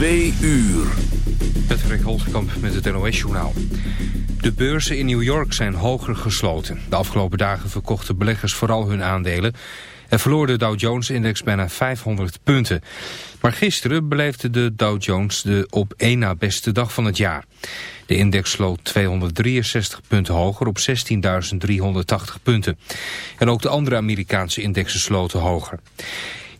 Twee uur. Patrick Holtkamp met het NOS-journaal. De beurzen in New York zijn hoger gesloten. De afgelopen dagen verkochten beleggers vooral hun aandelen... en verloor de Dow Jones-index bijna 500 punten. Maar gisteren beleefde de Dow Jones de op één na beste dag van het jaar. De index sloot 263 punten hoger op 16.380 punten. En ook de andere Amerikaanse indexen sloten hoger.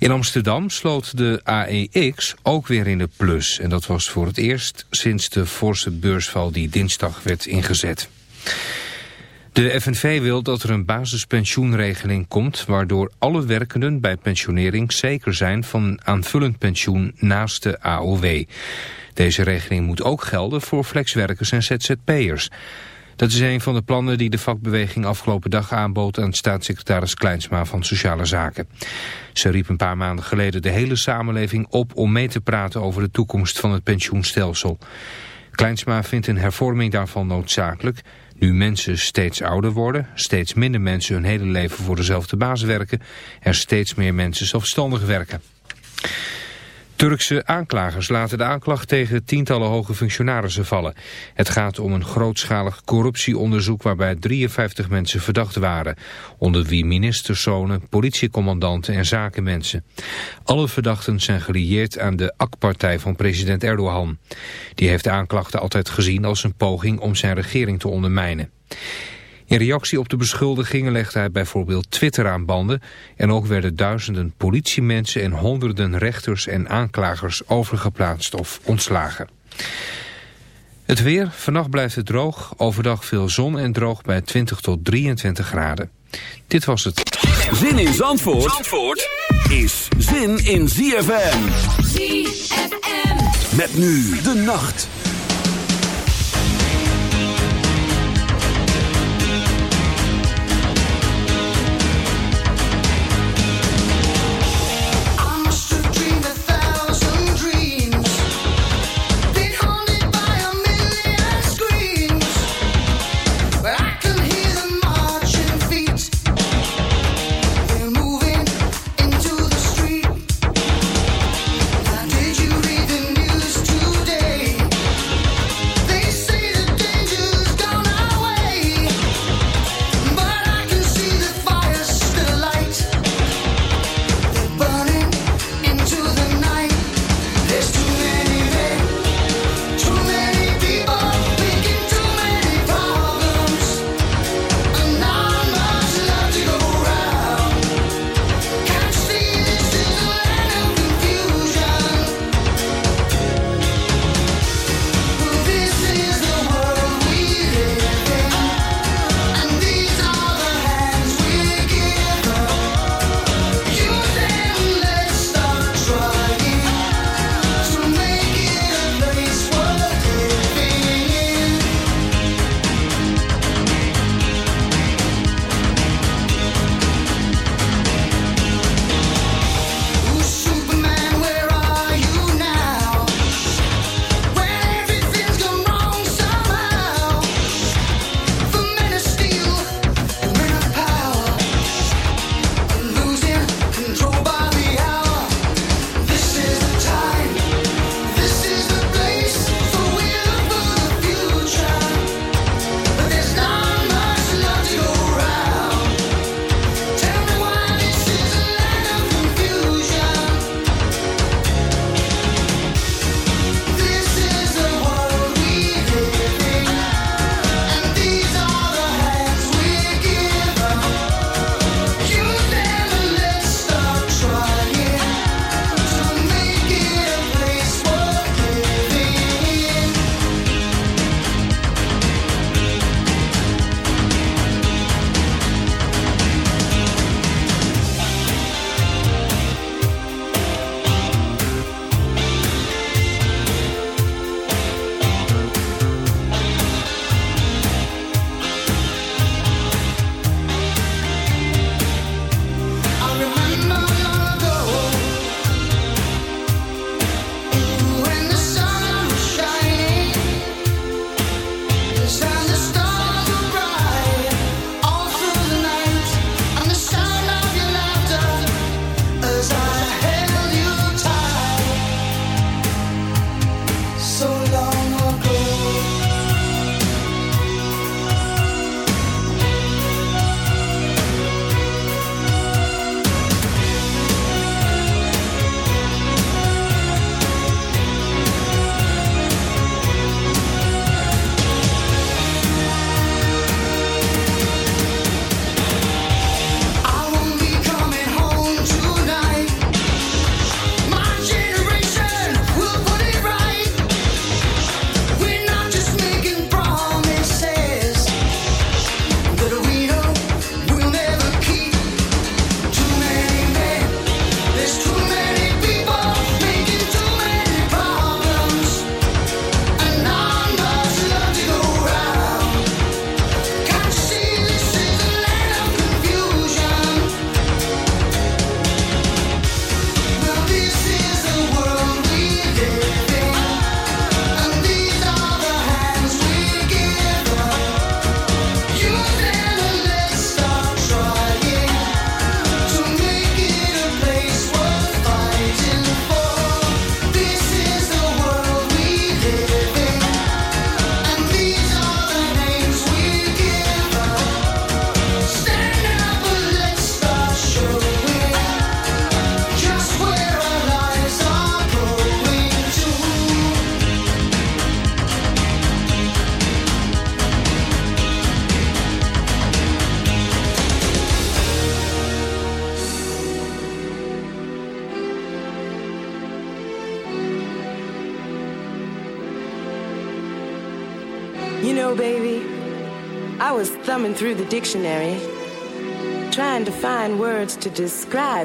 In Amsterdam sloot de AEX ook weer in de plus. En dat was voor het eerst sinds de forse beursval die dinsdag werd ingezet. De FNV wil dat er een basispensioenregeling komt... waardoor alle werkenden bij pensionering zeker zijn van aanvullend pensioen naast de AOW. Deze regeling moet ook gelden voor flexwerkers en ZZP'ers. Dat is een van de plannen die de vakbeweging afgelopen dag aanbood aan staatssecretaris Kleinsma van Sociale Zaken. Ze riep een paar maanden geleden de hele samenleving op om mee te praten over de toekomst van het pensioenstelsel. Kleinsma vindt een hervorming daarvan noodzakelijk. Nu mensen steeds ouder worden, steeds minder mensen hun hele leven voor dezelfde baas werken en steeds meer mensen zelfstandig werken. Turkse aanklagers laten de aanklacht tegen tientallen hoge functionarissen vallen. Het gaat om een grootschalig corruptieonderzoek waarbij 53 mensen verdacht waren. Onder wie ministerszonen, politiecommandanten en zakenmensen. Alle verdachten zijn gelieerd aan de AK-partij van president Erdogan. Die heeft de aanklachten altijd gezien als een poging om zijn regering te ondermijnen. In reactie op de beschuldigingen legde hij bijvoorbeeld Twitter aan banden... en ook werden duizenden politiemensen en honderden rechters en aanklagers overgeplaatst of ontslagen. Het weer, vannacht blijft het droog, overdag veel zon en droog bij 20 tot 23 graden. Dit was het. Zin in Zandvoort, Zandvoort is zin in ZFM. ZFM. Met nu de nacht.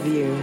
love you.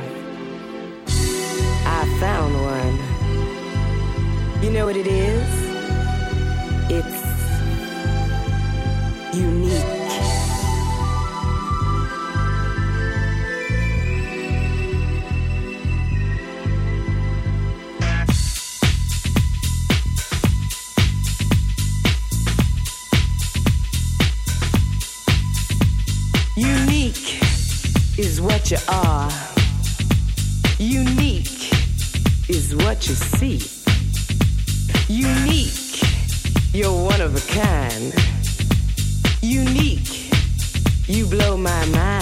of a kind, unique. You blow my mind.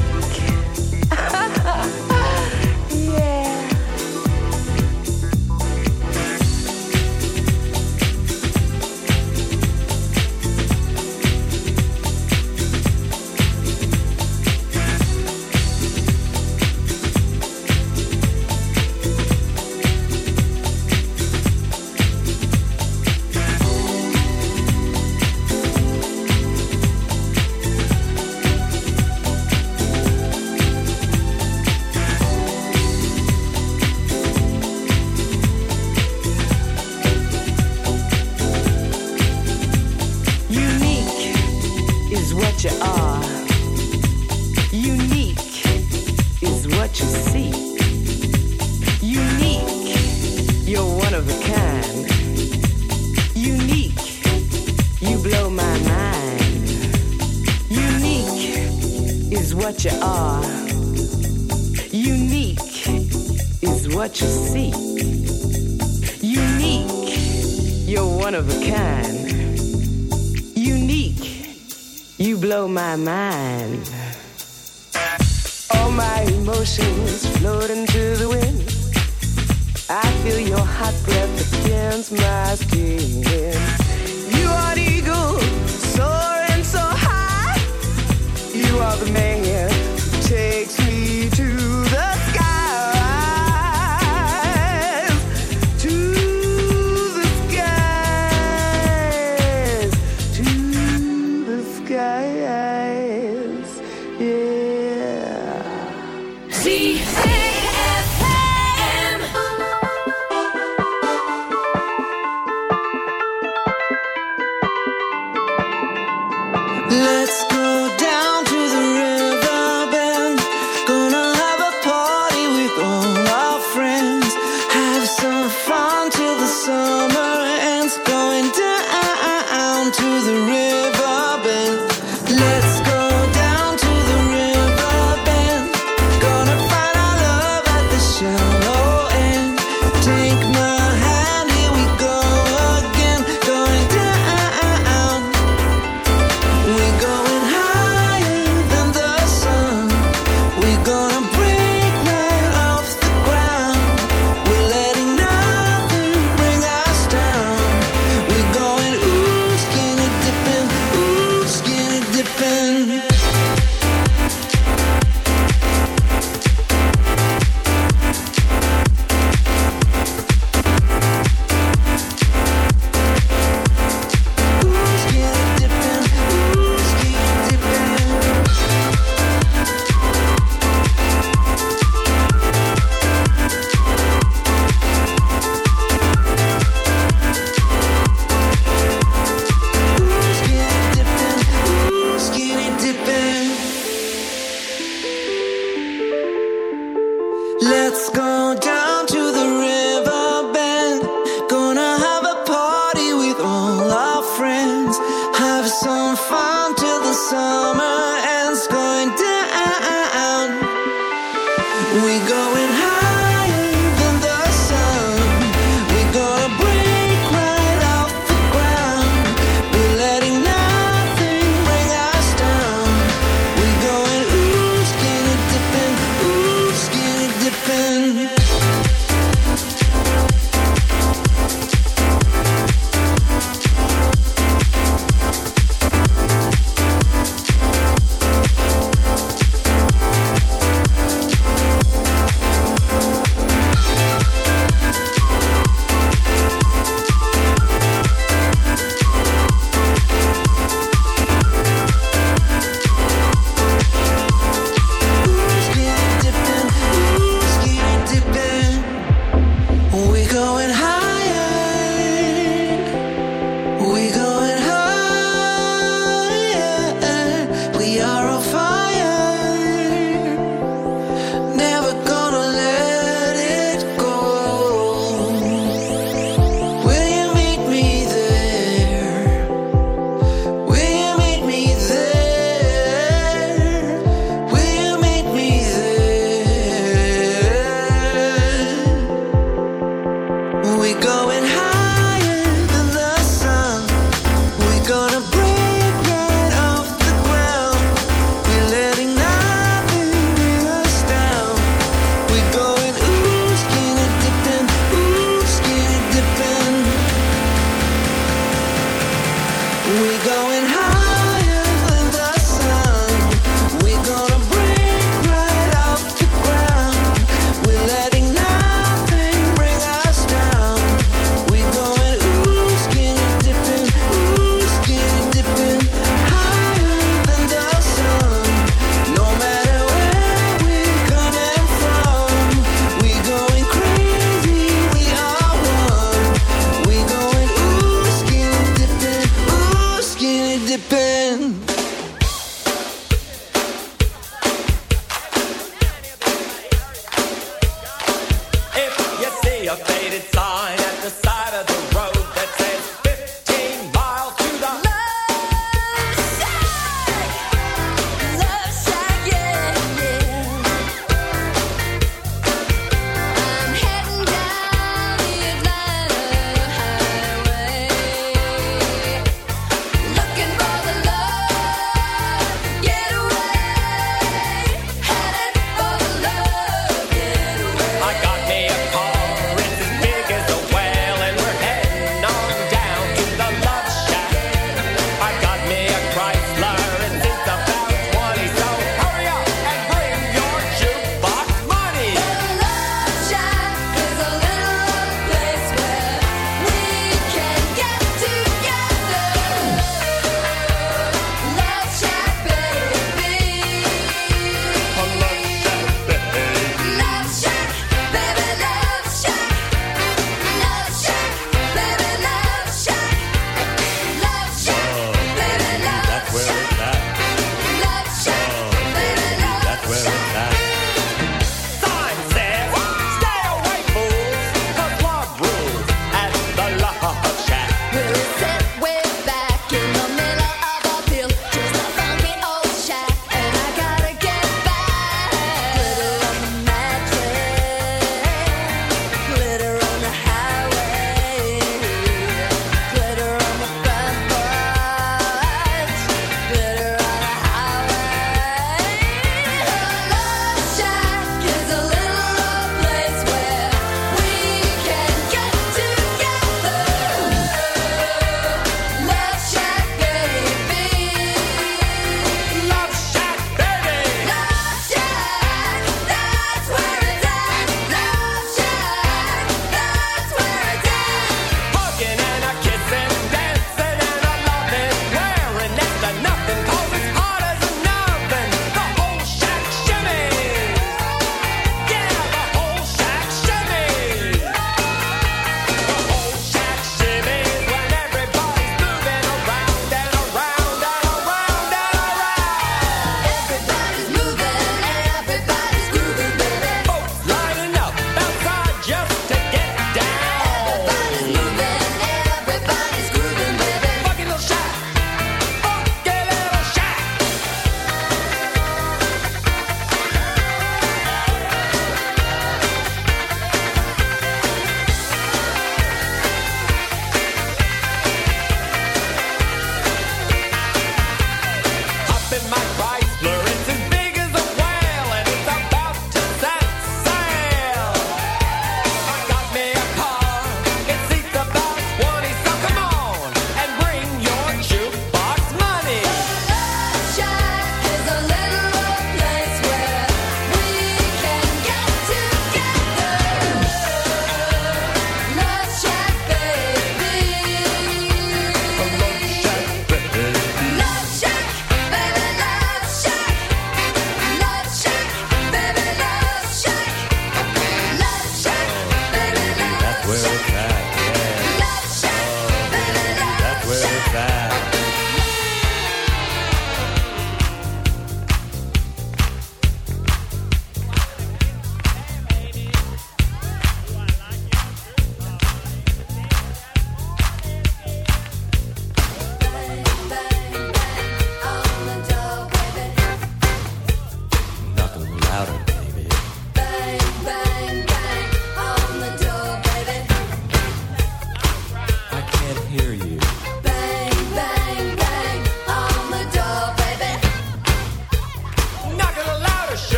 Yeah.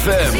ZFM.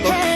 level.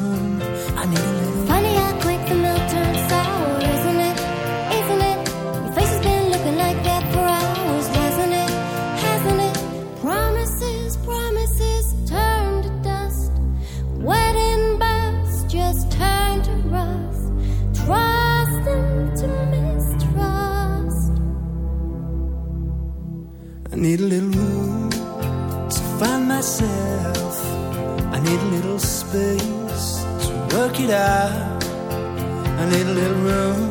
it out. I need a little room.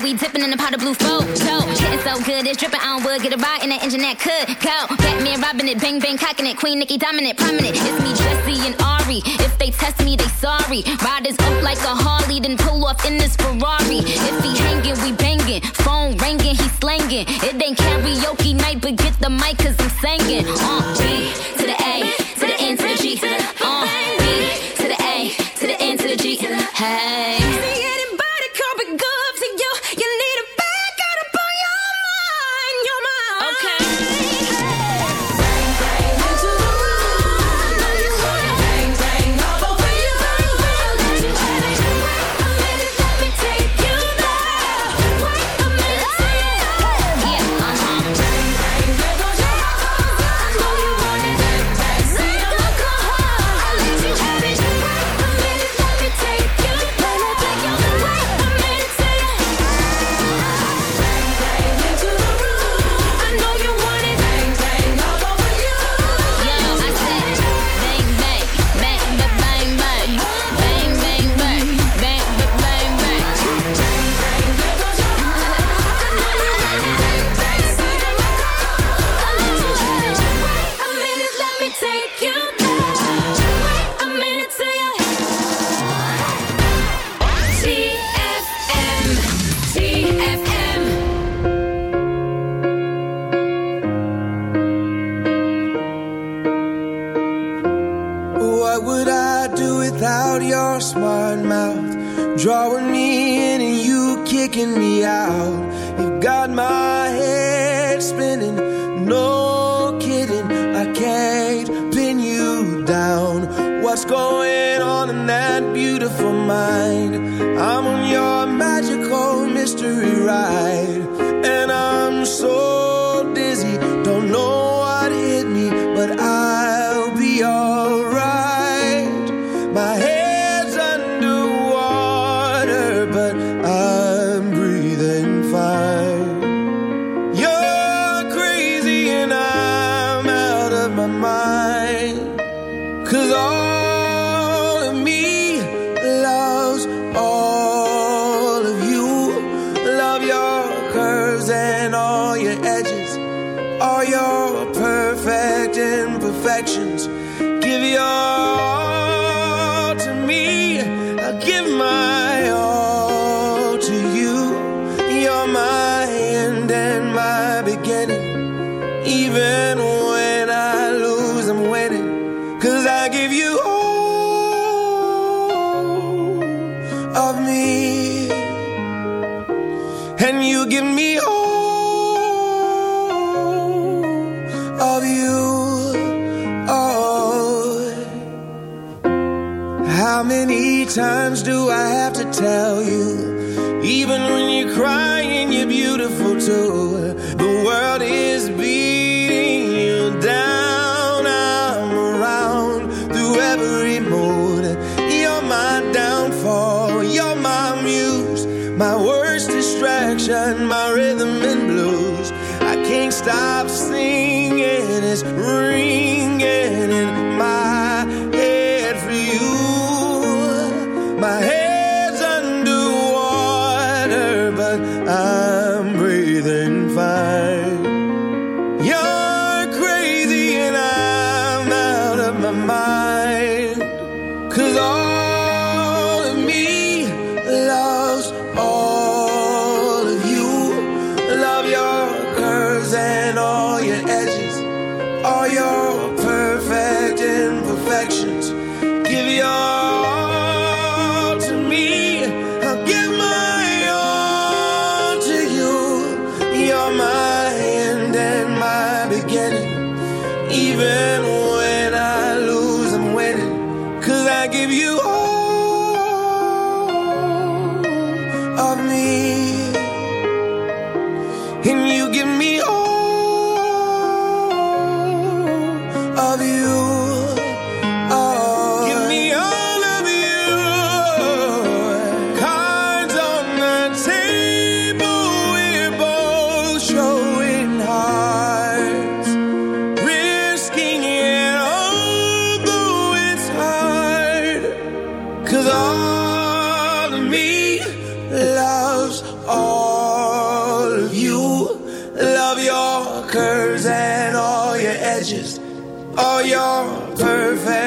we dipping in the pot of blue flow. So, getting so good, it's dripping. I don't would get a ride in that engine that could go. Batman robbing it, bang bang cocking it, Queen Nicki dominant, prominent. It's me, Jessie and Ari. If they test me, they sorry. Riders up like a Harley, then pull off in this Ferrari. If he hanging, we banging. Phone ringing, he slanging. It ain't karaoke night, but get the mic, cause I'm singing. Uh, G to the A, to the N to the G. Uh, B to the A, to the N to the G. Hey. beautiful too. The world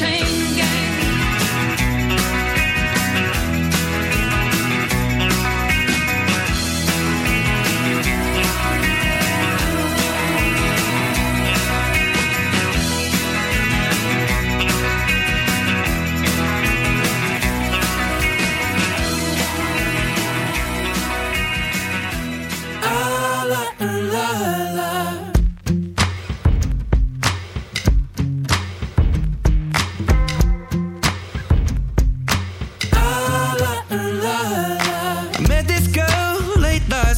Back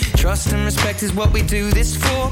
You, trust and respect is what we do this for.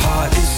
heart is